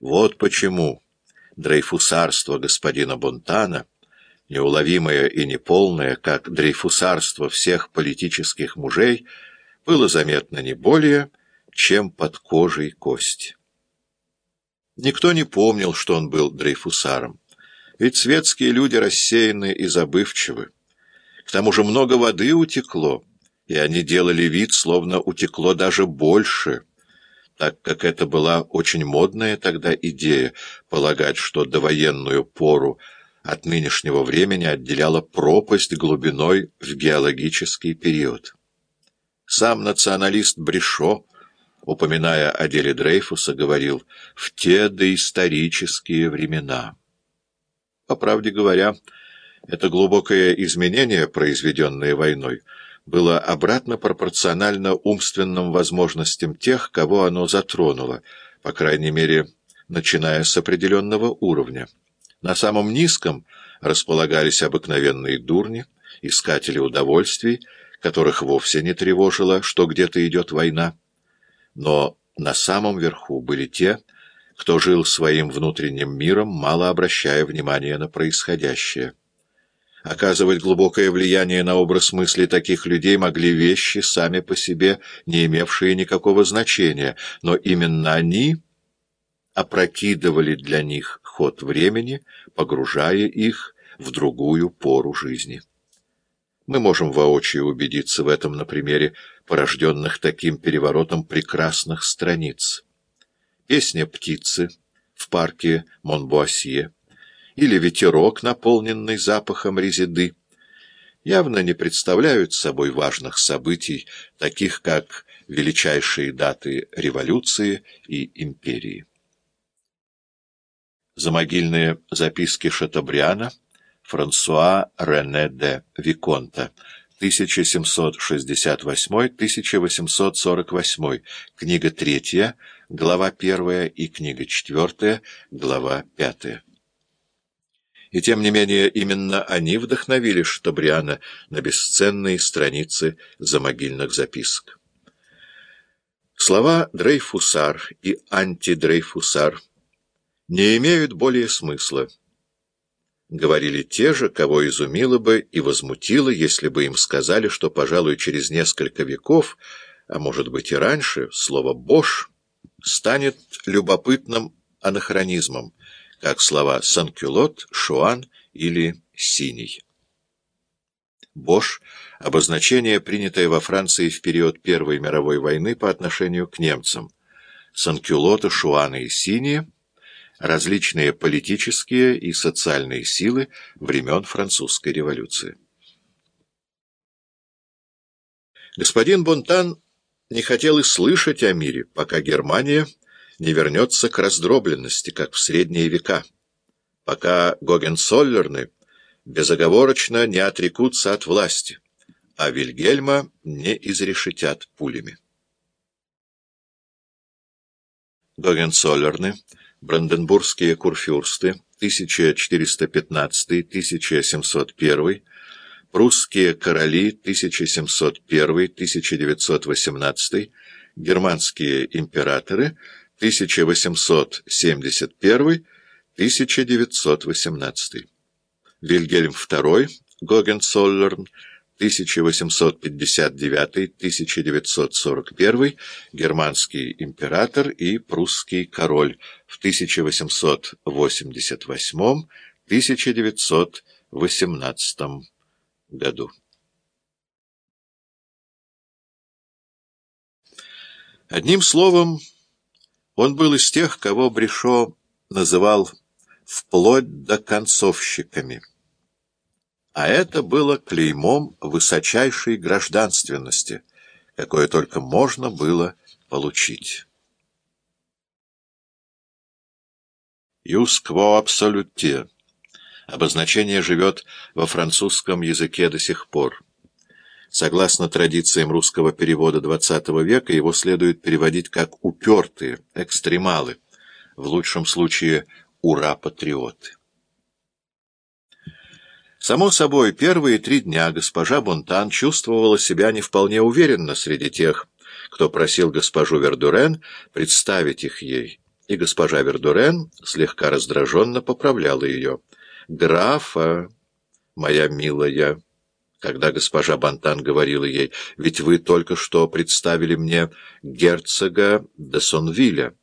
Вот почему дрейфусарство господина Бонтана, неуловимое и неполное, как дрейфусарство всех политических мужей, было заметно не более, чем под кожей кость. Никто не помнил, что он был дрейфусаром, ведь светские люди рассеяны и забывчивы. К тому же много воды утекло, и они делали вид, словно утекло даже больше — так как это была очень модная тогда идея полагать, что довоенную пору от нынешнего времени отделяла пропасть глубиной в геологический период. Сам националист Брешо, упоминая о деле Дрейфуса, говорил «в те доисторические времена». По правде говоря, это глубокое изменение, произведенное войной, было обратно пропорционально умственным возможностям тех, кого оно затронуло, по крайней мере, начиная с определенного уровня. На самом низком располагались обыкновенные дурни, искатели удовольствий, которых вовсе не тревожило, что где-то идет война. Но на самом верху были те, кто жил своим внутренним миром, мало обращая внимания на происходящее. Оказывать глубокое влияние на образ мысли таких людей могли вещи, сами по себе не имевшие никакого значения, но именно они опрокидывали для них ход времени, погружая их в другую пору жизни. Мы можем воочию убедиться в этом на примере порожденных таким переворотом прекрасных страниц. Песня «Птицы» в парке Монбуасье или ветерок, наполненный запахом резиды, явно не представляют собой важных событий, таких как величайшие даты революции и империи. Замогильные записки Шатабриана Франсуа Рене де Виконта 1768-1848, книга 3, глава 1 и книга 4, глава 5. И тем не менее именно они вдохновили Штабриана на бесценные страницы замогильных записок. Слова «дрейфусар» и «антидрейфусар» не имеют более смысла. Говорили те же, кого изумило бы и возмутило, если бы им сказали, что, пожалуй, через несколько веков, а может быть и раньше, слово «бош» станет любопытным анахронизмом, как слова «санкюлот», «шуан» или «синий». Бош — обозначение, принятое во Франции в период Первой мировой войны по отношению к немцам. Санкюлоты, шуаны и синие — различные политические и социальные силы времен Французской революции. Господин Бонтан не хотел и слышать о мире, пока Германия — не вернется к раздробленности, как в средние века, пока Гогенцоллерны безоговорочно не отрекутся от власти, а Вильгельма не изрешетят пулями. Гогенцоллерны, бранденбургские курфюрсты, 1415-1701, прусские короли 1701-1918, германские императоры 1871-1918. Вильгельм II, Гогенцоллерн, 1859-1941, германский император и прусский король в 1888-1918 году. Одним словом, он был из тех, кого Брешо называл «вплоть до концовщиками». А это было клеймом высочайшей гражданственности, какое только можно было получить. «Юскво абсолюте» обозначение живет во французском языке до сих пор. Согласно традициям русского перевода XX века, его следует переводить как «упертые», «экстремалы», в лучшем случае «ура-патриоты». Само собой, первые три дня госпожа Бонтан чувствовала себя не вполне уверенно среди тех, кто просил госпожу Вердурен представить их ей, и госпожа Вердурен слегка раздраженно поправляла ее. «Графа, моя милая!» Когда госпожа Бантан говорила ей, «Ведь вы только что представили мне герцога де Сонвиля».